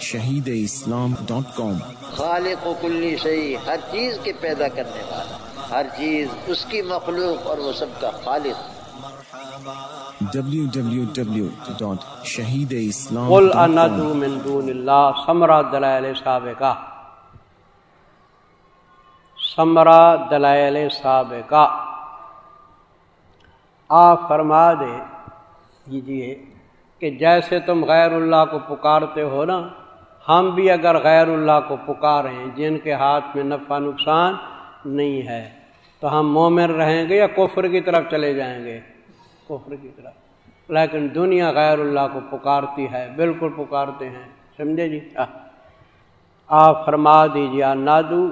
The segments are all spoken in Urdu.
شہید اسلام ڈاٹ کام۔ خالق و کلی شہی ہر چیز کے پیدا کرنے والا ہر چیز اس کی مخلوق اور وہ سب کا خالق۔ شہید اسلام قل اندو من دون اللہ سمرا دلائل سابقہ۔ سمرا دلائل سابقہ۔ آپ فرما دے کیجیے کہ جیسے تم غیر اللہ کو پکارتے ہو نا ہم بھی اگر غیر اللہ کو پکاریں، جن کے ہاتھ میں نفع نقصان نہیں ہے، تو ہم مومن رہیں گے یا کفر کی طرف چلے جائیں گے؟ کفر کی طرف۔ لیکن دنیا غیر اللہ کو پکارتی ہے، بالکل پکارتے ہیں۔ سمجھے جی؟ آپ فرما دیجیے نادو،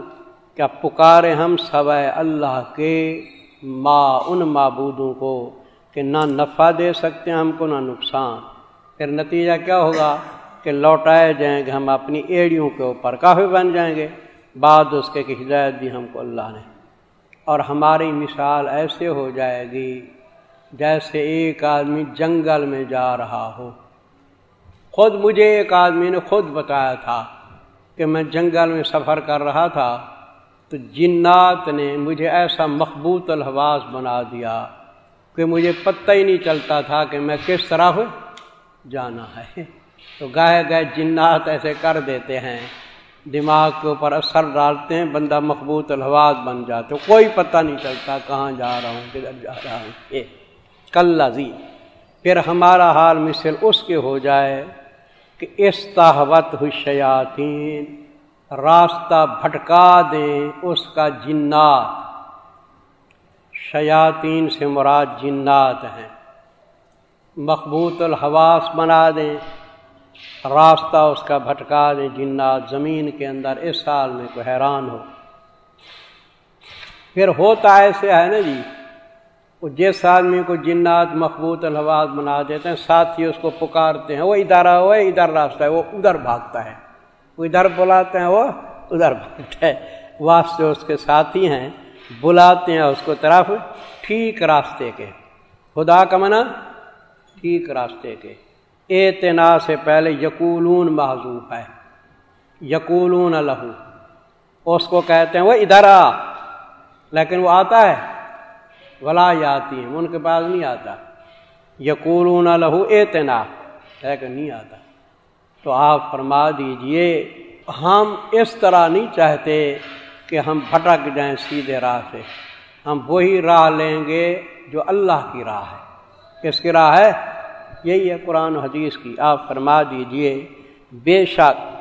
کیا پکارے ہم سوائے اللہ کے ماں ان معبودوں کو کہ نہ نفع دے سکتے ہیں ہم کو نہ نقصان؟ پھر نتیجہ کیا ہوگا؟ کہ لوٹائے جائیں گے، ہم اپنی ایڑیوں کے اوپر کافی بن جائیں گے۔ بعد اس کے کہ ہدایت دی ہم کو اللہ نے۔ اور ہماری مثال ایسے ہو جائے گی جیسے ایک آدمی جنگل میں جا رہا ہو۔ خود مجھے ایک آدمی نے خود بتایا تھا کہ میں جنگل میں سفر کر رہا تھا، تو جنات نے مجھے ایسا مخبوط الحواس بنا دیا کہ مجھے پتہ ہی نہیں چلتا تھا کہ میں کس طرح جانا ہے۔ تو گاہے گئے جنات ایسے کر دیتے ہیں، دماغ کے اوپر اثر ڈالتے ہیں، بندہ مقبوط الحواز بن جاتے کوئی پتہ نہیں چلتا کہاں جا رہا ہوں، کدھر جا رہا ہوں۔ یہ کل پھر ہمارا حال مثل اس کے ہو جائے کہ استحوت شیاطین، راستہ بھٹکا دیں اس کا جنات۔ شیاطین سے مراد جنات ہیں۔ مقبوط الحواس بنا دیں۔ راستہ اس کا بھٹکا دیں جنات زمین کے اندر اس سال میں کوئی حیران ہو۔ پھر ہوتا ایسے ہے نا جی وہ جس آدمی کو جنات مقبوط الحواس بنا دیتے ہیں ساتھ ہی اس کو پکارتے ہیں، وہ ادھر ہوا ادھر راستہ ہے، وہ ادھر بھاگتا ہے۔ وہ ادھر بلاتے ہیں، وہ ادھر بھاگتا ہے۔ واسطے اس کے ساتھی ہیں، بلاتے ہیں اس کو طرف، ٹھیک راستے کے۔ خدا کا منع، ٹھیک راستے کے۔ اعتنا سے پہلے یقولون معذوف ہے۔ یقولون لہو۔ اس کو کہتے ہیں وہ ادھر آ۔ لیکن وہ آتا ہے۔ ولا آتی ہے ان کے پاس نہیں آتا۔ یقولون لہو اعتنا لیکن نہیں آتا۔ تو آپ فرما دیجیے، ہم اس طرح نہیں چاہتے کہ ہم بھٹک جائیں سیدھے راہ سے۔ ہم وہی راہ لیں گے جو اللہ کی راہ ہے۔ کس کی راہ ہے؟ یہی ہے قرآن و حدیث کی، آپ فرما دیجیے، بے شک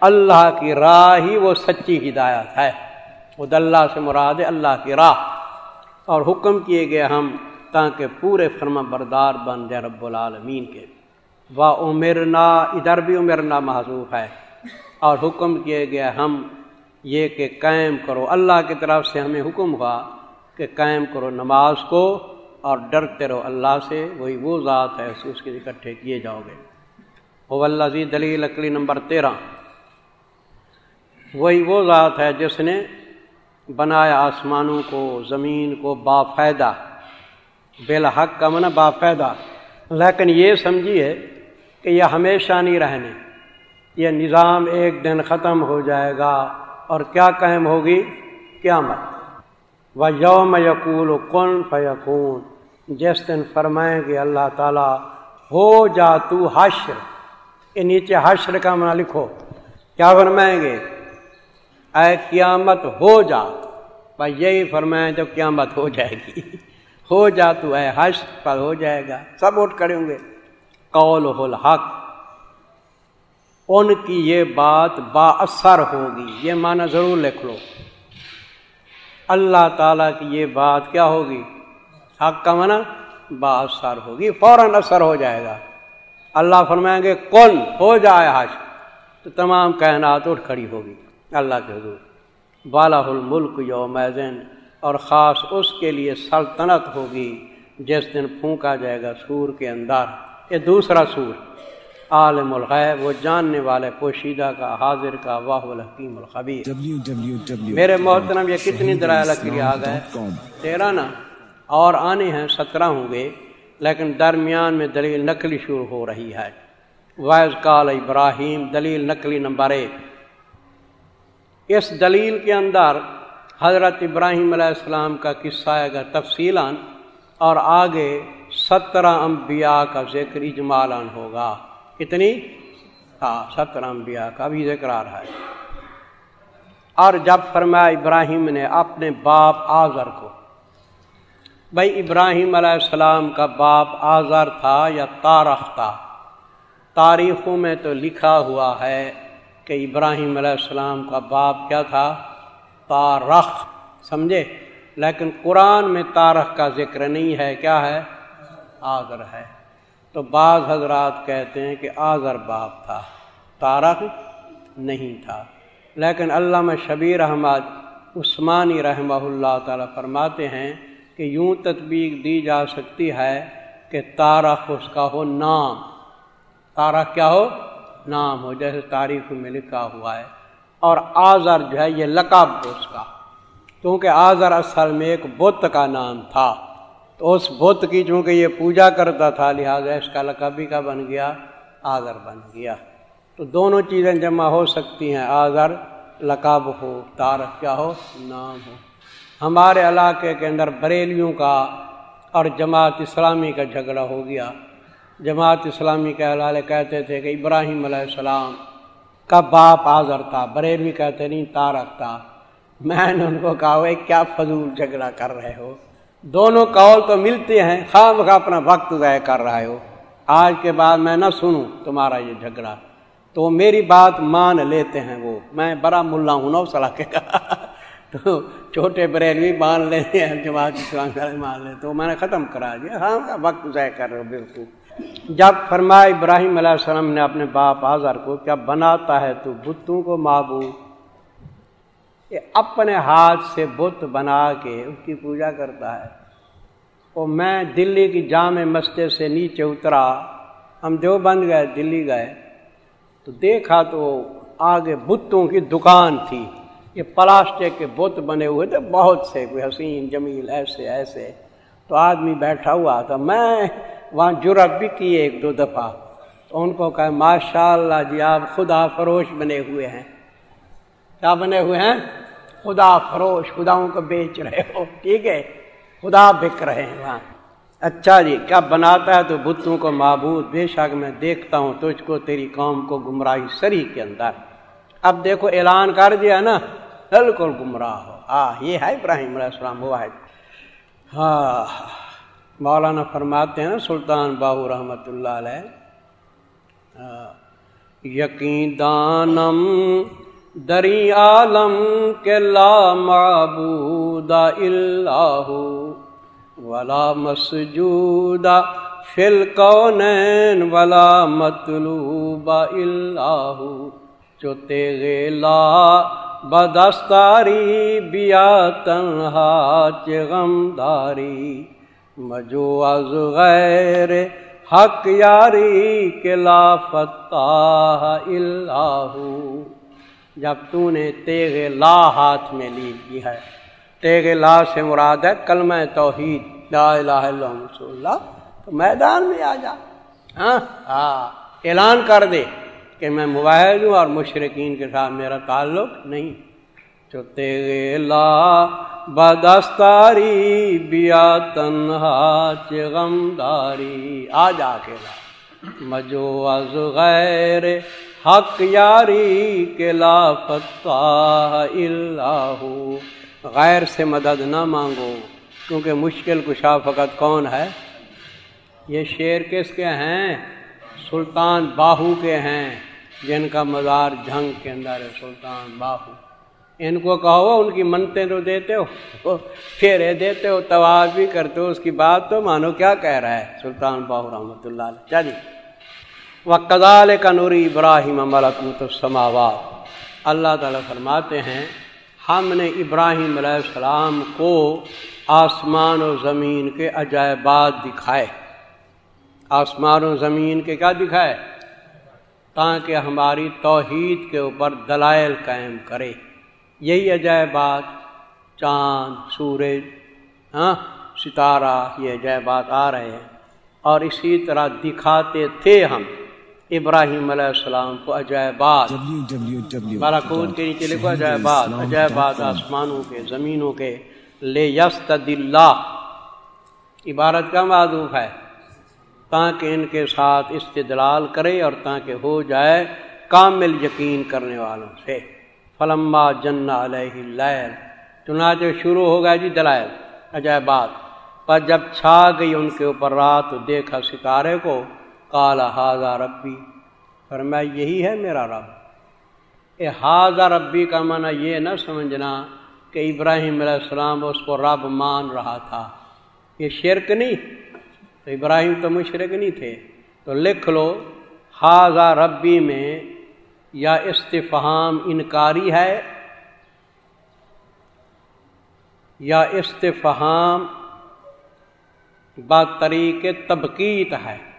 اللہ کی راہ ہی وہ سچی ہدایت ہے۔ خود اللہ سے مراد اللہ کی راہ۔ اور حکم کیے گئے ہم تاکہ پورے فرما بردار بن جائے رب العالمین کے۔ وا عمرنا، ادھر بھی عمرنا معذوف ہے۔ اور حکم کیے گئے ہم یہ کہ قائم کرو۔ اللہ کی طرف سے ہمیں حکم ہوا کہ قائم کرو نماز کو۔ اور ڈرتے رہو اللہ سے، وہی وہ ذات ہے، اس کے اکٹھے کیے جاؤ گے۔ وہ اللہ زی دلی لکڑی نمبر تیرہ۔ وہی وہ ذات ہے جس نے بنایا آسمانوں کو، زمین کو بافائدہ۔ بالحق کا من بافائدہ۔ لیکن یہ سمجھیے کہ یہ ہمیشہ نہیں رہنے۔ یہ نظام ایک دن ختم ہو جائے گا اور کیا قائم ہوگی؟ قیامت۔ و یوم یقول کن فیقون جس دن فرمائیں گے اللہ تعالیٰ، ہو جا تو حشر۔ یہ نیچے حشر کا منع لکھو۔ کیا فرمائیں گے؟ اے قیامت ہو جا۔ بھائی یہی فرمائیں جب قیامت ہو جائے گی۔ ہو جا تو اے حشر پر ہو جائے گا۔ سب اٹھ کریں گے۔ قول الحق۔ ان کی یہ بات با اثر ہوگی۔ یہ معنی ضرور لکھ لو۔ اللہ تعالیٰ کی یہ بات کیا ہوگی؟ حق کا منع با ہوگی، فوراً اثر ہو جائے گا۔ اللہ فرمائیں گے کون ہو جائے حش تو تمام کائنات اٹھ کھڑی ہوگی، اللہ کے حضور۔ بالا الملک یوم اور خاص اس کے لیے سلطنت ہوگی، جس دن پھونکا جائے گا سور کے اندر۔ یہ دوسرا سور۔ عالم الغیب وہ جاننے والے پوشیدہ کا حاضر کا واہ الحکیم الخبیر۔ میرے محترم یہ کتنی درائل کی آ گئے تیرہ نا اور آنے ہیں سترہ ہوں گے لیکن درمیان میں دلیل نقلی شروع ہو رہی ہے۔ ویز کال ابراہیم دلیل نقلی نمبر ایک۔ اس دلیل کے اندر حضرت ابراہیم علیہ السلام کا قصہ ہے گا تفصیل اور آگے سترہ انبیاء کا ذکر اجمالان ہوگا۔ کتنی؟ ہاں سترہ انبیاء کا بھی ذکر آ رہا ہے۔ اور جب فرمایا ابراہیم نے اپنے باپ آزر کو، بھائی ابراہیم علیہ السلام کا باپ آزر تھا یا تارخ تھا؟ تاریخوں میں تو لکھا ہوا ہے کہ ابراہیم علیہ السلام کا باپ کیا تھا؟ تارخ سمجھے؟ لیکن قرآن میں تارخ کا ذکر نہیں ہے، کیا ہے؟ آذر ہے۔ تو بعض حضرات کہتے ہیں کہ آذر باپ تھا تارخ نہیں تھا۔ لیکن علامہ شبیر احمد عثمانی رحمہ اللہ تعالی فرماتے ہیں کہ یوں تطبیق دی جا سکتی ہے کہ تارخ اس کا ہو نام۔ تارخ کیا ہو؟ نام ہو، جیسے تاریخ میں لکھا ہوا ہے۔ اور آزر جو ہے، یہ لقب اس کا۔ کیونکہ آزر اصل میں ایک بت کا نام تھا۔ تو اس بت کی چونکہ یہ پوجا کرتا تھا، لہٰذا اس کا لقبی کا بن گیا آزر بن گیا۔ تو دونوں چیزیں جمع ہو سکتی ہیں آزر لقب ہو، تارک کیا ہو، نام ہو۔ ہمارے علاقے کے اندر بریلیوں کا اور جماعت اسلامی کا جھگڑا ہو گیا۔ جماعت اسلامی کے حلالے کہتے تھے کہ ابراہیم علیہ السلام کا باپ آزر تھا بریلوی کہتے نہیں، تارک تھا۔ میں نے ان کو کہا وہ کیا فضول جھگڑا کر رہے ہو؟ دونوں کال تو ملتے ہیں خواہ بخواہ اپنا وقت ضائع کر رہے ہو۔ آج کے بعد میں نہ سنوں تمہارا یہ جھگڑا۔ تو میری بات مان لیتے ہیں وہ۔ میں بڑا ملا ہوں نو صلاح کے کہا تو چھوٹے بریلوی مان لیتے ہیں، جماعت مان لیتے تو میں نے ختم کرا دیا۔ ہاں وقت ضائع کر رہے ہو بالکل۔ جب فرمایا ابراہیم علیہ السلام نے اپنے باپ آزر کو، کیا بناتا ہے تو بتوں کو معبود اپنے ہاتھ سے بت بنا کے اس کی پوجا کرتا ہے۔ اور میں دلی کی جامع مسجد سے نیچے اترا، ہم جو بند گئے، دلی گئے۔ تو دیکھا تو آگے بتوں کی دکان تھی۔ یہ پلاسٹک کے بت بنے ہوئے تھے، بہت سے، کوئی حسین، جمیل، ایسے ایسے۔ تو آدمی بیٹھا ہوا تھا۔ میں وہاں جرب بھی کی ایک دو دفعہ۔ تو ان کو کہ ماشاء اللہ جی آپ خدا فروش بنے ہوئے ہیں۔ کیا بنے ہوئے ہیں؟ خدا فروش، خداؤں کو بیچ رہے ہو۔ ٹھیک ہے؟ خدا بک رہے ہیں وہاں۔ اچھا جی کیا بناتا ہے تو بتوں کو معبود؟ بے شک میں دیکھتا ہوں تجھ کو، تیری قوم کو گمراہی سری کے اندر۔ اب دیکھو، اعلان کر دیا نا، بالکل گمراہ ہو۔ ہاں یہ ہے ابراہیم علیہ السلام، وہ ہے۔ ہاں۔ مولانا فرماتے ہیں نا، سلطان باہو رحمت اللہ علیہ یقین دانم دری عالم کے لا معبود اللہ ولا مسجود فل کونین ولا مطلوب اللہ جو تیغے لا بدستاری بیا تنہا چغمداری مجو از غیر حق یاری کے لا فتح اللہ جب تو نے تیغ لا ہاتھ میں لی کی ہے۔ تیغ لا سے مراد ہے کلمہ توحید، لا الہ الا اللہ تو میدان میں آ جا۔ ہاں؟ ہاں۔ اعلان کر دے کہ میں مباحد ہوں اور مشرقین کے ساتھ میرا تعلق نہیں۔ جو تیغ لا بدستاری، بیا تنہا چغمداری آ جا کے لا مجو از غیر حق یاری کے لا فتح اللہ غیر سے مدد نہ مانگو، کیونکہ مشکل کشا فقط کون ہے؟ یہ شیر کس کے ہیں؟ سلطان باہو کے ہیں، جن کا مزار جھنگ کے اندر ہے، سلطان باہو۔ ان کو کہو، ان کی منتیں تو دیتے ہو، پھیرے دیتے ہو طواف بھی کرتے ہو، اس کی بات تو مانو، کیا کہہ رہا ہے سلطان باہو رحمۃ اللہ علیہ؟ چلیے و کدال کا نوری ابراہیم ملکمت السماوات۔ اللہ تعالیٰ فرماتے ہیں، ہم نے ابراہیم علیہ السلام کو آسمان و زمین کے عجائبات دکھائے۔ آسمان و زمین کے کیا دکھائے؟ تاکہ ہماری توحید کے اوپر دلائل قائم کرے۔ یہی عجائبات، چاند، سورج ہاں ستارہ، یہ عجائبات آ رہے ہیں۔ اور اسی طرح دکھاتے تھے ہم۔ ابراہیم علیہ السلام کو عجائبات بالاکود کے نیچے لکھو عجائبات عجائبات آسمانوں کے زمینوں کے. لے یست عبارت کا معذوف ہے. تاکہ ان کے ساتھ استدلال کرے اور تاکہ ہو جائے کامل یقین کرنے والوں سے. فلما جن علیہ لیل چنانچہ شروع ہو گیا جی دلائل. عجائبات پر جب چھا گئی ان کے اوپر رات دیکھا ستارے کو. کالا حاضہ ربی پر میں یہی ہے میرا رب۔ اے حاضہ ربی کا معنی یہ نہ سمجھنا کہ ابراہیم علیہ السلام اس کو رب مان رہا تھا۔ یہ شرک نہیں، تو ابراہیم تو مشرق نہیں تھے۔ تو لکھ لو حاضہ ربی میں یا استفہام انکاری ہے؟ یا استفہام بطریق طبقیت ہے؟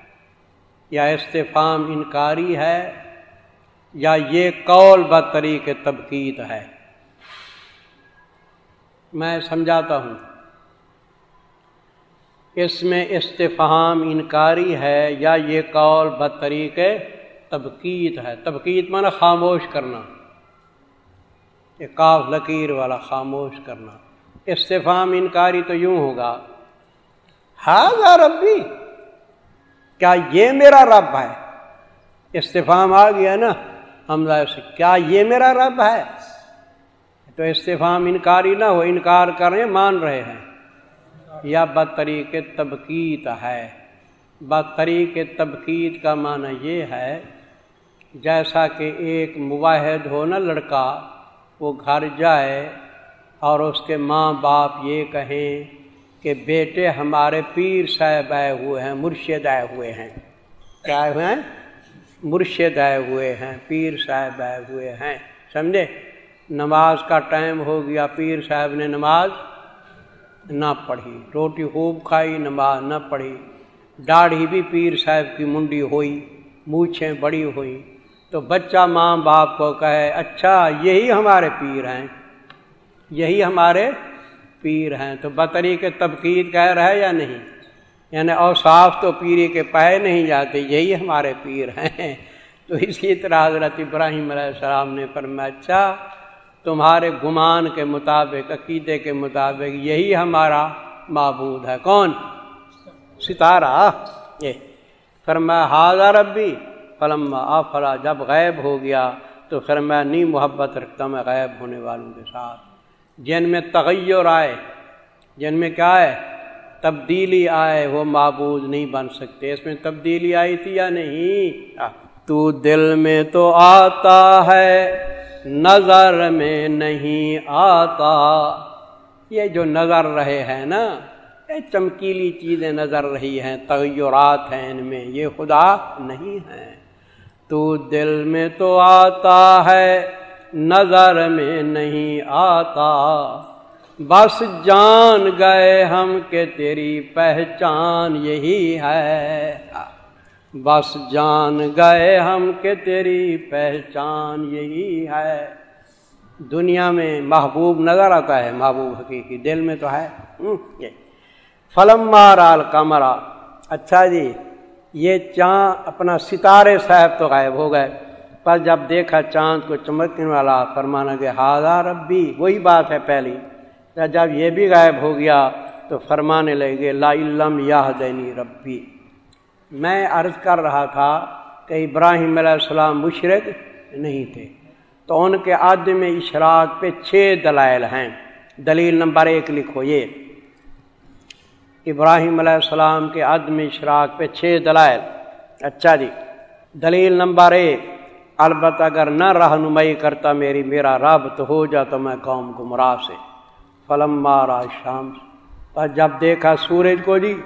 یا استفام انکاری ہے یا یہ قول بطریق طبقیت ہے۔ میں سمجھاتا ہوں۔ اس میں استفہام انکاری ہے یا یہ قول بطریق طبقیت ہے۔ طبقیت مانا خاموش کرنا۔ یہ کاف لکیر والا خاموش کرنا۔ استفام انکاری تو یوں ہوگا۔ ہاں ربی؟ کیا یہ میرا رب ہے؟ استفام آ گیا نا، ہم سے کیا یہ میرا رب ہے؟ تو استفام انکاری نہ ہو، انکار کریں مان رہے ہیں۔ یا بطریق طبقیت ہے۔ بطریق طبقیت کا معنی یہ ہے، جیسا کہ ایک مواحد ہو نا لڑکا، وہ گھر جائے اور اس کے ماں باپ یہ کہیں کہ بیٹے ہمارے پیر صاحب آئے ہوئے ہیں، مرشد آئے ہوئے ہیں۔ کیا آئے ہوئے ہیں؟ مرشد آئے ہوئے ہیں، پیر صاحب آئے ہوئے ہیں۔ سمجھے؟ نماز کا ٹائم ہو گیا، پیر صاحب نے نماز نہ پڑھی۔ روٹی خوب کھائی، نماز نہ پڑھی۔ داڑھی بھی پیر صاحب کی منڈی ہوئی، مونچھیں بڑی ہوئی۔ تو بچہ ماں باپ کو کہے اچھا یہی ہمارے پیر ہیں، یہی ہمارے پیر ہیں تو بطری کے تبقید کہہ رہا ہے یا نہیں۔ یعنی اوصاف تو پیری کے پائے نہیں جاتے، یہی ہمارے پیر ہیں۔ تو اسی طرح حضرت ابراہیم علیہ السلام نے فرمایا اچھا تمہارے گمان کے مطابق، عقیدے کے مطابق یہی ہمارا معبود ہے۔ کون؟ ستارہ۔ یہ۔ فرمایا حاضر ربی فلم آفلا، جب غائب ہو گیا تو فرمایا، نی محبت رکھتا میں غائب ہونے والوں کے ساتھ۔ جن میں تغیر آئے، جن میں کیا ہے؟ تبدیلی آئے، وہ معبود نہیں بن سکتے۔ اس میں تبدیلی آئی تھی یا نہیں؟ تو دل میں تو آتا ہے، نظر میں نہیں آتا۔ یہ جو نظر رہے ہیں نا، یہ چمکیلی چیزیں نظر رہی ہیں، تغیرات ہیں ان میں، یہ خدا نہیں ہے تو دل میں تو آتا ہے نظر میں نہیں آتا۔ بس جان گئے ہم کہ تیری پہچان یہی ہے۔ بس جان گئے ہم کہ تیری پہچان یہی ہے۔ دنیا میں محبوب نظر آتا ہے، محبوب حقیقی دل میں تو ہے۔ فلم مارال کمرا اچھا جی یہ چاند اپنا ستارے صاحب تو غائب ہو گئے۔ پر جب دیکھا چاند کو چمکنے والا فرمانا کہ ہاضا ربی وہی بات ہے پہلی۔ جب یہ بھی غائب ہو گیا تو فرمانے لگے لا علم یا دینی ربی میں عرض کر رہا تھا کہ ابراہیم علیہ السلام مشرق نہیں تھے۔ تو ان کے عدم اشراق پہ چھ دلائل ہیں۔ دلیل نمبر ایک لکھو یہ۔ ابراہیم علیہ السلام کے عدم اشراق پہ چھ دلائل۔ اچھا جی۔ دلیل نمبر ایک۔ البتہ اگر نہ رہنمائی کرتا میری، میرا رب تو ہو جاتا میں قوم گمراہ سے۔ فلم مارا شام جب دیکھا سورج کو جی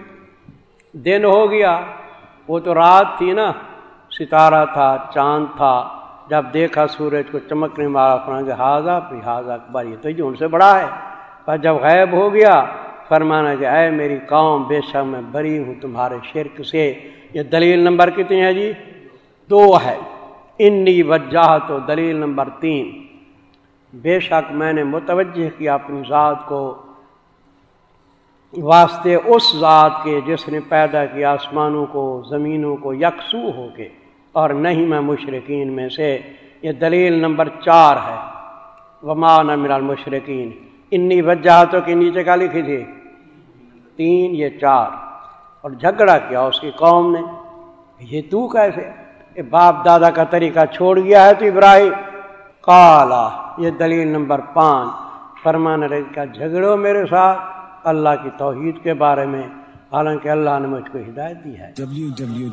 دن ہو گیا۔ وہ تو رات تھی نا، ستارہ تھا، چاند تھا۔ جب دیکھا سورج کو چمکنے مارا فرما ہاضا پھر ہاضا اکبر، یہ تو جو ان سے بڑا ہے۔ پر جب غائب ہو گیا فرمانا کہ اے میری قوم، بے شک میں بری ہوں تمہارے شرک سے۔ یہ دلیل نمبر کتنی ہے جی؟ دو ہے۔ انی وجہ تو دلیل نمبر تین۔ بے شک میں نے متوجہ کیا اپنی ذات کو، واسطے اس ذات کے جس نے پیدا کیا آسمانوں کو، زمینوں کو یکسو ہو کے۔ اور نہیں میں مشرقین میں سے، یہ دلیل نمبر چار ہے۔ وما نمر المشرقین انی وجہتوں کے نیچے کا لکھی تھی؟ تین، یہ چار۔ اور جھگڑا کیا اس کی قوم نے؟ یہ تو کیسے؟ باپ دادا کا طریقہ چھوڑ گیا ہے تو ابراہیم۔ کالا یہ دلیل نمبر پانچ۔ فرمان رہی کا جھگڑو میرے ساتھ۔ اللہ کی توحید کے بارے میں۔ حالانکہ اللہ نے مجھ کو ہدایت دی ہے۔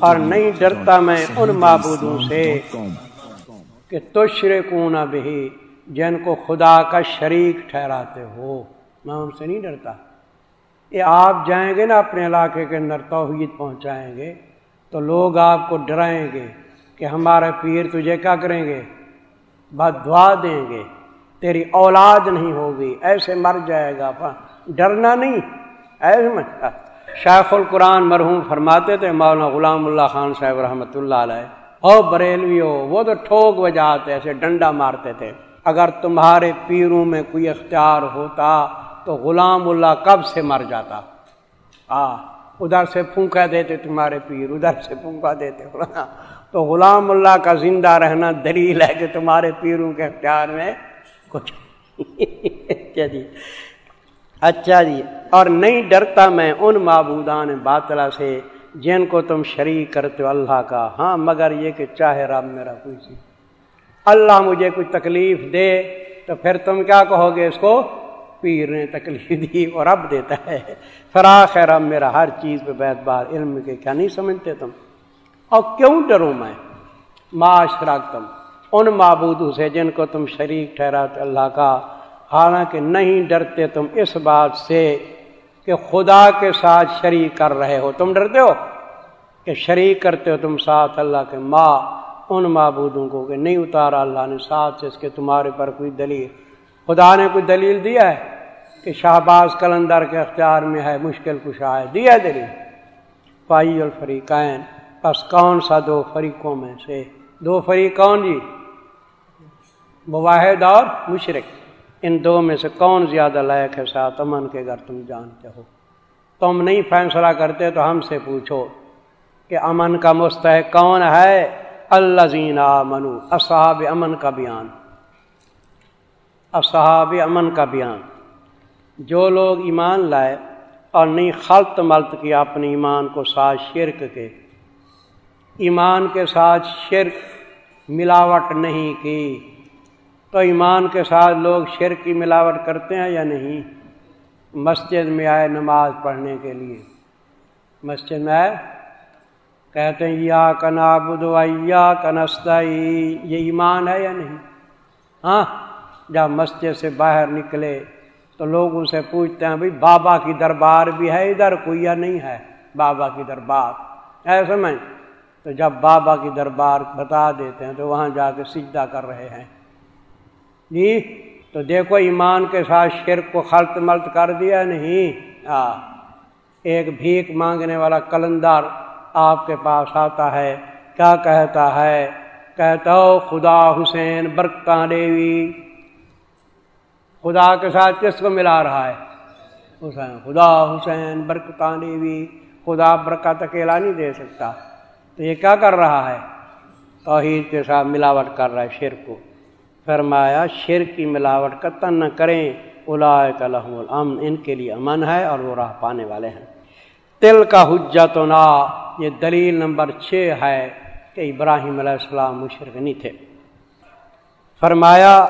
اور نہیں ڈرتا میں ان معبودوں سے کہ تشرے کونا بھی جن کو خدا کا شریک ٹھہراتے ہو۔ میں ان سے نہیں ڈرتا۔ یہ آپ جائیں گے نا اپنے علاقے کے اندر توحید پہنچائیں گے، تو لوگ آپ کو ڈرائیں گے۔ کہ ہمارے پیر تجھے کیا کریں گے؟ بد دعا دیں گے۔ تیری اولاد نہیں ہوگی۔ ایسے مر جائے گا۔ ڈرنا نہیں۔ ایسے شیخ القرآن مرحوم فرماتے تھے، مولانا غلام اللہ خان صاحب رحمۃ اللہ علیہ۔ او بریلوی ہو وہ تو ٹھوک بجاتے، ایسے ڈنڈا مارتے تھے۔ اگر تمہارے پیروں میں کوئی اختیار ہوتا تو غلام اللہ کب سے مر جاتا؟ آ ادھر سے پھونکا دیتے تمہارے پیر، ادھر سے پھونکا دیتے۔ تو غلام اللہ کا زندہ رہنا دلیل ہے کہ تمہارے پیروں کے اختیار میں کچھ اچھا جی؟ اچھا جی۔ اور نہیں ڈرتا میں ان معبودان باطلا سے جن کو تم شریک کرتے ہو اللہ کا۔ ہاں مگر یہ کہ چاہے رب میرا کوئی اللہ مجھے کچھ تکلیف دے تو پھر تم کیا کہو گے؟ اس کو پیر نے تکلیف دی اور رب دیتا ہے۔ فراخ ہے رب میرا ہر چیز پہ بیت بار علم کے کیا نہیں سمجھتے تم؟ اور کیوں ڈروں میں؟ معاشرہ تم ان معبودوں سے جن کو تم شریک ٹھہراتے اللہ کا، حالانکہ نہیں ڈرتے تم اس بات سے کہ خدا کے ساتھ شریک کر رہے ہو۔ تم ڈرتے ہو کہ شریک کرتے ہو تم ساتھ اللہ کے ماں، ان معبودوں کو کہ نہیں اتارا اللہ نے ساتھ سے اس کے تمہارے پر کوئی دلیل۔ خدا نے کوئی دلیل دیا ہے کہ شہباز کلندر کے اختیار میں ہے، مشکل کشا ہے۔ دیا دلیل۔ پائی الفریقین۔ بس کون سا دو فریقوں میں سے؟ دو فریق کون جی؟ مواحد اور مشرق۔ ان دو میں سے کون زیادہ لائق ہے ساتھ؟ امن کے گھر تم جانتے ہو۔ تم نہیں فیصلہ کرتے تو ہم سے پوچھو کہ امن کا مستحق کون ہے؟ اللہ زینا منو اصحاب امن کا بیان۔ اصحاب امن کا بیان۔ جو لوگ ایمان لائے اور نہیں خلط ملت کیا اپنے ایمان کو ساتھ شرک کے ایمان کے ساتھ شرک ملاوٹ نہیں کی۔ تو ایمان کے ساتھ لوگ شرک کی ملاوٹ کرتے ہیں یا نہیں؟ مسجد میں آئے نماز پڑھنے کے لیے۔ مسجد میں آئے، کہتے ہیں یا کنا بدو یا کنستائی یہ ایمان ہے یا نہیں؟ ہاں جب مسجد سے باہر نکلے تو لوگ ان سے پوچھتے ہیں، بھائی، بابا کی دربار بھی ہے ادھر کوئی یا نہیں ہے؟ بابا کی دربار۔ ایسے میں تو جب بابا کی دربار بتا دیتے ہیں تو وہاں جا کے سجدہ کر رہے ہیں۔ جی تو دیکھو ایمان کے ساتھ شرک کو خلط ملت کر دیا نہیں۔ آ، ایک بھیک مانگنے والا کلندر آپ کے پاس آتا ہے۔ کیا کہتا ہے؟ کہتا ہو، خدا حسین برکتاں دیوی۔ خدا کے ساتھ کس کو ملا رہا ہے؟ حسین۔ خدا حسین برکتاں دیوی۔ خدا برکت اکیلا نہیں دے سکتا۔ تو یہ کیا کر رہا ہے؟ توحید کے ساتھ ملاوٹ کر رہا ہے شیر کو۔ فرمایا شیر کی ملاوٹ قطن نہ کریں الاق الحم الامن، ان کے لیے امن ہے اور وہ راہ پانے والے ہیں۔ تل کا حجت نا یہ دلیل نمبر چھ ہے کہ ابراہیم علیہ السلام مشرق نہیں تھے۔ فرمایا،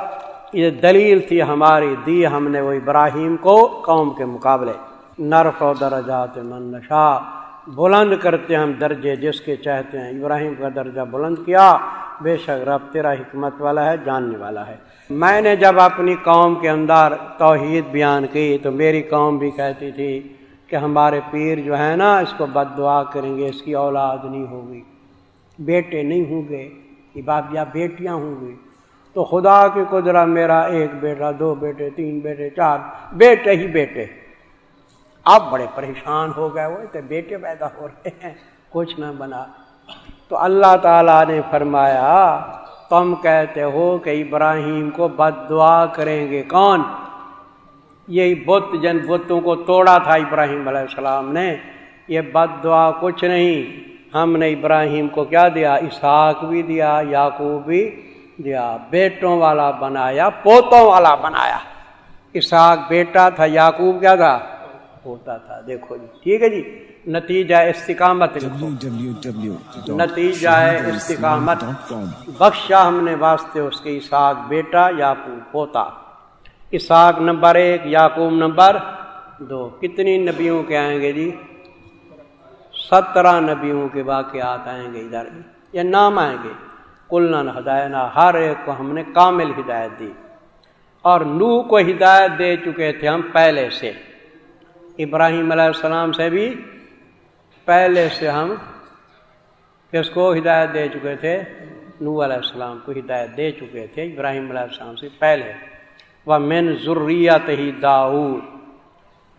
یہ دلیل تھی ہماری، دی ہم نے وہ ابراہیم کو قوم کے مقابلے۔ نرف و درجات من نشا بلند کرتے ہم درجے جس کے چاہتے ہیں۔ ابراہیم کا درجہ بلند کیا، بے شک رب تیرا حکمت والا ہے، جاننے والا ہے۔ میں نے جب اپنی قوم کے اندر توحید بیان کی تو میری قوم بھی کہتی تھی کہ ہمارے پیر جو ہے نا، اس کو بد دعا کریں گے، اس کی اولاد نہیں ہوگی۔ بیٹے نہیں ہوں گے یا بیٹیاں ہوں گی۔ تو خدا کی قدرت، میرا ایک بیٹا، دو بیٹے، تین بیٹے، چار، بیٹے ہی بیٹے۔ اب بڑے پریشان ہو گئے وہ بیٹے پیدا ہو رہے ہیں، کچھ نہ بنا۔ تو اللہ تعالیٰ نے فرمایا، تم کہتے ہو کہ ابراہیم کو بد دعا کریں گے۔ کون؟ یہی بت، جن بتوں کو توڑا تھا ابراہیم علیہ السلام نے، یہ بد دعا کچھ نہیں۔ ہم نے ابراہیم کو کیا دیا؟ اسحاق بھی دیا، یعقوب بھی دیا۔ بیٹوں والا بنایا، پوتوں والا بنایا۔ اسحاق بیٹا تھا، یعقوب کیا تھا؟ ہوتا تھا۔ دیکھو جی ٹھیک ہے جی؟ نتیجہ استقامت نتیجہ استقامت۔ بخشا ہم نے واسطے اس کے اسحاق بیٹا یعقوب پوتا۔ اسحاق نمبر ایک یعقوب نمبر دو۔ کتنی نبیوں کے آئیں گے جی؟ سترہ نبیوں کے واقعات آئیں گے ادھر۔ یا نام آئیں گے۔ کلن ہداینا ہر ایک کو ہم نے کامل ہدایت دی۔ اور نو کو ہدایت دے چکے تھے ہم پہلے سے۔ ابراہیم علیہ السلام سے بھی پہلے سے ہم کس کو ہدایت دے چکے تھے؟ نو علیہ السلام کو ہدایت دے چکے تھے، ابراہیم علیہ السلام سے پہلے۔ وہ من ضروریات ہی داؤد۔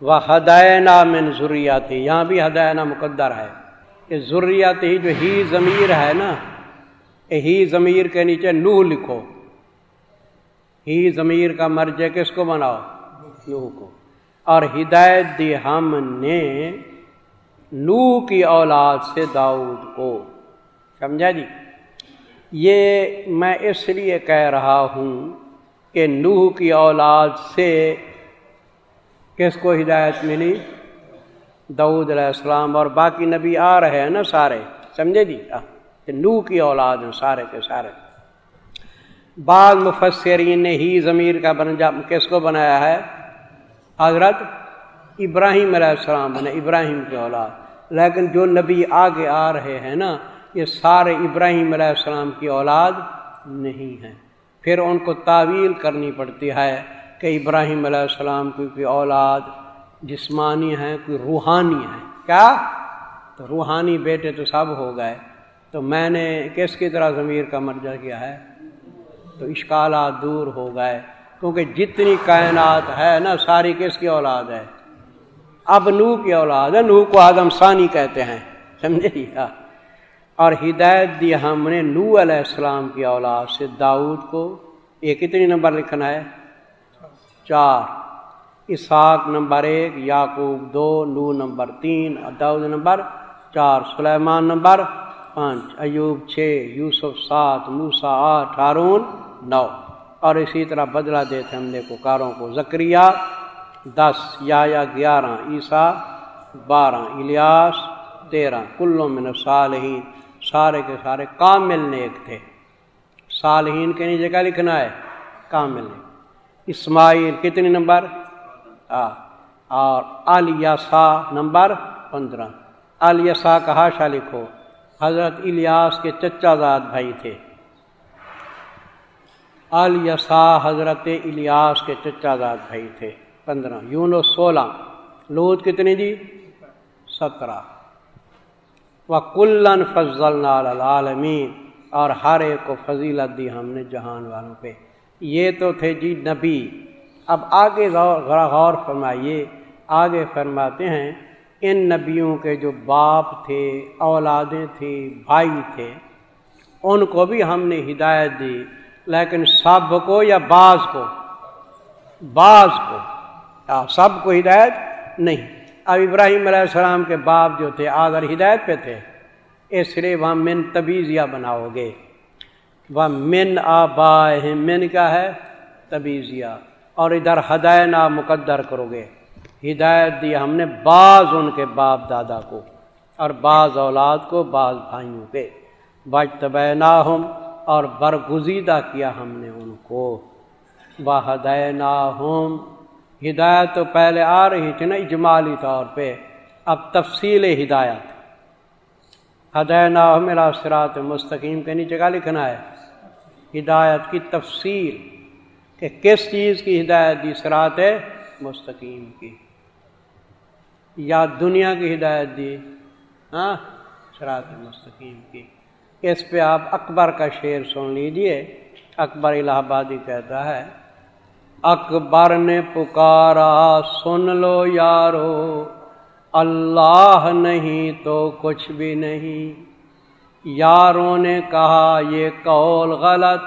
و ہداینا من ضروریات ہی یہاں بھی ہداینا مقدر ہے۔ کہ ضروریات ہی جو ہی ضمیر ہے نا ہی ضمیر کے نیچے نوح لکھو۔ ہی ضمیر کا مرجے کس کو بناؤ؟ نوح کو۔ اور ہدایت دی ہم نے نو کی اولاد سے داؤد کو۔ سمجھا جی؟ یہ میں اس لیے کہہ رہا ہوں کہ نوح کی اولاد سے کس کو ہدایت ملی؟ دعود علیہ السلام۔ اور باقی نبی آ رہے ہیں نا سارے۔ سمجھے جی؟ نو کی اولاد ہیں سارے کے سارے۔ بعض مفسرین نے ہی ضمیر کا بن جا کس کو بنایا ہے؟ حضرت ابراہیم علیہ السلام بنے ابراہیم کی اولاد۔ لیکن جو نبی آگے آ رہے ہیں نا، یہ سارے ابراہیم علیہ السلام کی اولاد نہیں ہیں۔ پھر ان کو تعویل کرنی پڑتی ہے کہ ابراہیم علیہ السلام کی کوئی اولاد جسمانی ہے، کوئی روحانی ہے۔ کیا؟ تو روحانی بیٹے تو سب ہو گئے۔ تو میں نے کس کی طرح ضمیر کا مرجع کیا ہے؟ تو اشکالات دور ہو گئے۔ کیونکہ جتنی کائنات ہے نا، ساری کس کی اولاد ہے؟ اب نو کی اولاد ہے۔ نو کو آدم ثانی کہتے ہیں، سمجھے جی؟ ہاں۔ اور ہدایت دی ہم نے نو علیہ السلام کی اولاد سے داؤد کو۔ یہ کتنی نمبر لکھنا ہے؟ چار۔ اسحاق نمبر ایک، یعقوب دو نو نمبر تین، داؤد نمبر چار، سلیمان نمبر پانچ، ایوب چھ، یوسف سات موسا آٹھ، ہارون نو۔ اور اسی طرح بدلا دیتے ہم نے پکاروں کو۔ زکریہ دس یا گیارہ، عیسیٰ بارہ، الیاس تیرہ۔ کلو میں صالحین سارے کے سارے کامل نیک تھے۔ صالحین کے نیچے کیا لکھنا ہے؟ کامل اسماعیل کتنی نمبر؟ اور علیسا نمبر پندرہ۔ علیسا کا ہاشا لکھو۔ حضرت الیاس کے چچا زاد بھائی تھے۔ الیسا حضرت الیاس کے چچا زاد بھائی تھے، پندرہ یونو سولہ، لوت کتنی جی سترہ۔ و کلن فضل عالمین اور ہر ایک کو فضیلت دی ہم نے جہان والوں پہ۔ یہ تو تھے جی نبی۔ اب آگے غور غور فرمائیے۔ آگے فرماتے ہیں، ان نبیوں کے جو باپ تھے، اولادیں تھیں، بھائی تھے، ان کو بھی ہم نے ہدایت دی۔ لیکن سب کو یا بعض کو؟ بعض کو۔ سب کو ہدایت نہیں۔ اب ابراہیم علیہ السلام کے باپ جو تھے آگر ہدایت پہ تھے۔ اس لیے وہاں من تبیزیہ بناؤ گے۔ وہ من آبا من کیا ہے؟ تبیزیہ۔ اور ادھر ہداینا مقدر کرو گے۔ ہدایت دی ہم نے بعض ان کے باپ دادا کو اور بعض اولاد کو، بعض بھائیوں کے۔ بج طب اور برگزیدہ کیا ہم نے ان کو۔ وہ ہم ہدایت تو پہلے آ رہی تھی نا اجمالی طور پہ۔ اب تفصیل ہدایت۔ ہداینا میرا سرات مستقیم کے نیچے کا لکھنا ہے؟ ہدایت کی تفصیل کہ کس چیز کی ہدایت دی؟ سرات مستقیم کی۔ یا دنیا کی ہدایت دی؟ ہاں شراط مستقیم کی۔ اس پہ آپ اکبر کا شعر سن لیجیے۔ اکبر الہ آبادی کہتا ہے، اکبر نے پکارا، سن لو یارو، اللہ نہیں تو کچھ بھی نہیں۔ یاروں نے کہا، یہ قول غلط،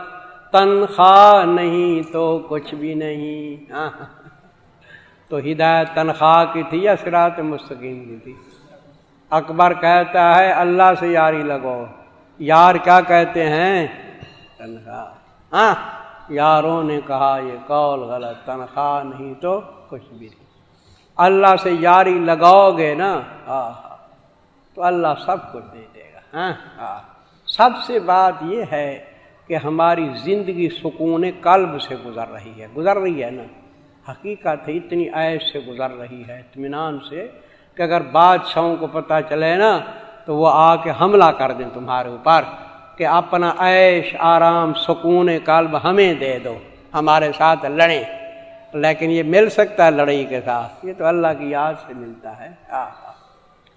تنخواہ نہیں تو کچھ بھی نہیں۔ تو ہدایت تنخواہ کی تھی یا سرات مستقیم کی تھی؟ اکبر کہتا ہے، اللہ سے یاری لگو یار کیا کہتے ہیں؟ تنخواہ۔ ہاں یاروں نے کہا یہ قول غلط تنخواہ نہیں تو کچھ بھی نہیں۔ اللہ سے یاری لگاؤ گے نا؟ ہاں تو اللہ سب کچھ دے دے گا ہاں؟ ہاں سب سے بات یہ ہے کہ ہماری زندگی سکون قلب سے گزر رہی ہے۔ گزر رہی ہے نا؟ حقیقت ہے اتنی عیش سے گزر رہی ہے اطمینان سے کہ اگر بادشاہوں کو پتہ چلے نا تو وہ آ کے حملہ کر دیں تمہارے اوپر کہ اپنا عیش، آرام، سکون، قلب ہمیں دے دو، ہمارے ساتھ لڑیں۔ لیکن یہ مل سکتا ہے لڑائی کے ساتھ۔ یہ تو اللہ کی یاد سے ملتا ہے۔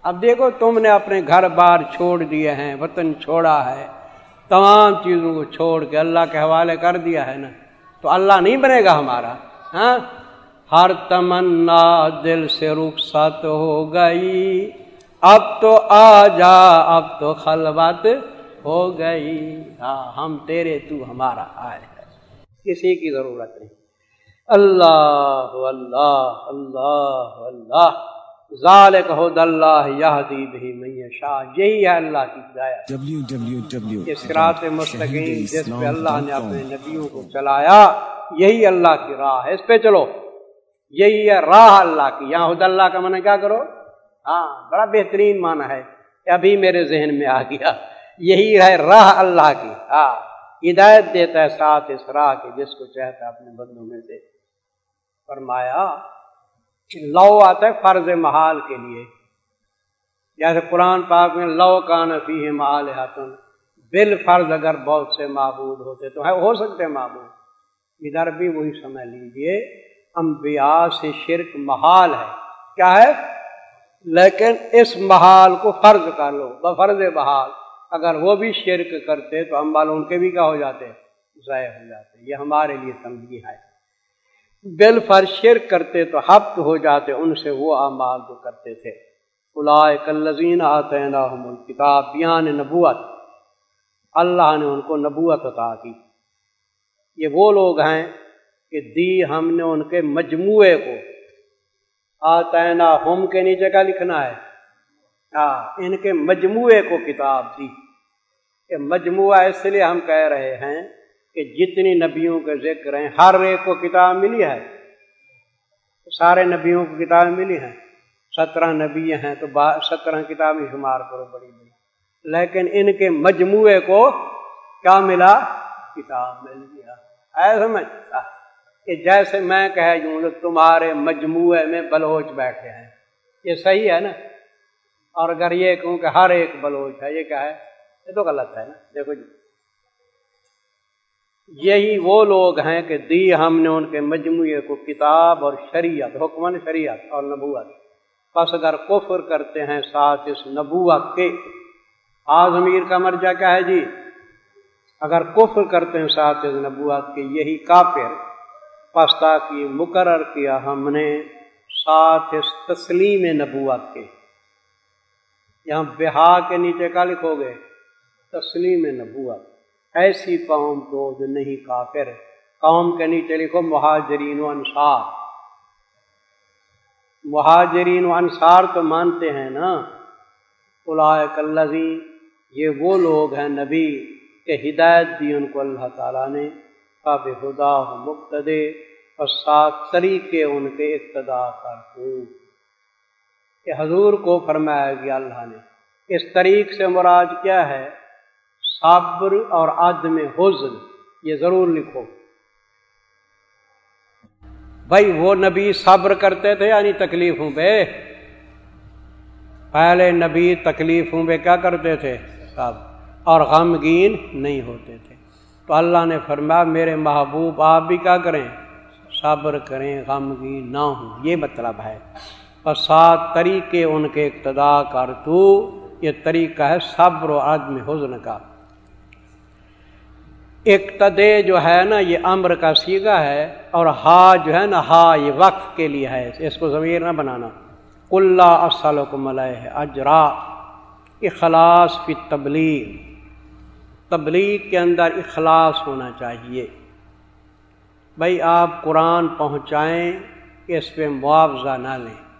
اب دیکھو، تم نے اپنے گھر بار چھوڑ دیے ہیں، وطن چھوڑا ہے۔ تمام چیزوں کو چھوڑ کے اللہ کے حوالے کر دیا ہے نا۔ تو اللہ نہیں بنے گا ہمارا۔ ہاں؟ ہر تمنا دل سے رخصت ہو گئی۔ اب تو آ جا اب تو خلوت ہو گئی۔ ہاں ہم تیرے تو ہمارا آئے کسی کی ضرورت نہیں۔ اللہ اللہ اللہ اللہ۔ ذالک حد اللہ یہدی بھی میشا یہی ہے اللہ کی ہدایت۔ یہ صراط مستقیم جس پہ اللہ نے اپنے نبیوں کو چلایا یہی اللہ کی راہ ہے۔ اس پہ چلو۔ یہی ہے راہ اللہ کی۔ یہاں حد اللہ کا من کیا کرو؟ ہاں بڑا بہترین معنی ہے ابھی میرے ذہن میں آ گیا۔ یہی ہے راہ اللہ کی۔ ہاں ہدایت دیتا ہے ساتھ اس راہ کی جس کو چاہتا ہے اپنے بندوں میں سے۔ فرمایا لو آتا ہے فرض محال کے لیے۔ جیسے قرآن پاک میں لو کا نفی ہے محال ہاتھن بال فرض اگر بہت سے معبود ہوتے تو ہے، ہو سکتے معبود۔ ادھر بھی وہی سمجھ لیجیے، انبیاء سے شرک محال ہے۔ کیا ہے؟ لیکن اس محال کو فرض کر لو، بفرض بحال اگر وہ بھی شرک کرتے تو ہم والوں ان کے بھی کیا ہو جاتے؟ ضائع ہو جاتے۔ یہ ہمارے لیے تنگی ہے۔ بل فر شرک کرتے تو ہفت ہو جاتے، ان سے وہ اعمال جو کرتے تھے۔ کلزین آتے کتاب بیان نبوت۔ اللہ نے ان کو نبوت عطا کی۔ یہ وہ لوگ ہیں کہ دی ہم نے ان کے مجموعے کو آتینا ہم کے نیچے کا لکھنا ہے۔ ہاں ان کے مجموعے کو کتاب دی۔ کہ مجموعہ اس لیے ہم کہہ رہے ہیں کہ جتنی نبیوں کے ذکر ہیں، ہر ایک کو کتاب ملی ہے۔ سارے نبیوں کو کتاب ملی ہیں سترہ نبی ہیں تو سترہ کتابیں شمار کرو بڑی بڑی۔ لیکن ان کے مجموعے کو کیا ملا؟ کتاب مل گیا۔ ایسا میں کہ جیسے میں کہہ جوں تمہارے مجموعے میں بلوچ بیٹھے ہیں۔ یہ صحیح ہے نا؟ اور اگر یہ کہوں کہ ہر ایک بلوچ ہے، یہ کیا ہے؟ یہ تو غلط ہے نا؟ دیکھو جی۔ یہی وہ لوگ ہیں کہ دی ہم نے ان کے مجموعے کو کتاب اور شریعت، حکمن شریعت اور نبوت۔ پس اگر کفر کرتے ہیں، ساتھ اس نبوت کے۔ آزمیر کا مرجع کیا ہے جی؟ اگر کفر کرتے ہیں، ساتھ اس نبوت کے، یہی کافر۔ پستا کی، مقرر کیا ہم نے، ساتھ اس تسلیم نبوت کے۔ یہاں بہا کے نیچے کا لکھو گے، تسلیم نبوت۔ ایسی قوم کو جو نہیں کافر قوم کے نیچے لکھو مہاجرین و انصار۔ مہاجرین و انصار تو مانتے ہیں نا۔ الزی یہ وہ لوگ ہیں نبی، کہ ہدایت دی ان کو اللہ تعالیٰ نے۔ کاب خدا مقتدے اور سات طریقے ان کے ابتدا کر کہ حضور کو فرمایا گیا اللہ نے، اس طریق سے مراد کیا ہے؟ صبر اور عدم حزن، یہ ضرور لکھو۔ بھائی وہ نبی صبر کرتے تھے یعنی تکلیفوں پہ پہلے نبی تکلیفوں پہ کیا کرتے تھے؟ صبر۔ اور غمگین نہیں ہوتے تھے۔ تو اللہ نے فرمایا، میرے محبوب، آپ بھی کیا کریں؟ صبر کریں، غمگین نہ ہوں۔ یہ مطلب ہے۔ اور سات طریقے ان کے اقتدا کر تو، یہ طریقہ ہے صبر و عدم حزن کا۔ اقتدے جو ہے نا، یہ امر کا سیگا ہے اور ہا جو ہے نا، ہا یہ وقف کے لیے ہے۔ اس کو ضمیر نہ بنانا۔ کلّا اصل کو ملئے اجرا۔ اخلاص فی تبلیغ تبلیغ کے اندر اخلاص ہونا چاہیے۔ بھائی آپ قرآن پہنچائیں، اس پہ معاوضہ نہ لیں۔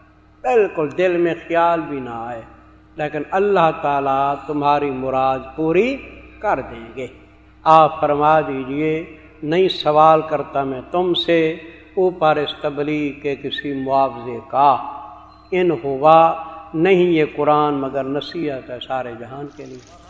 بالکل دل میں خیال بھی نہ آئے، لیکن اللہ تعالیٰ تمہاری مراد پوری کر دیں گے۔ آپ فرما دیجیے، نہیں سوال کرتا میں تم سے اوپر اس تبلیغ کے کسی معاوضے کا۔ ان ہوا، نہیں یہ قرآن مگر نصیحت ہے سارے جہان کے لیے۔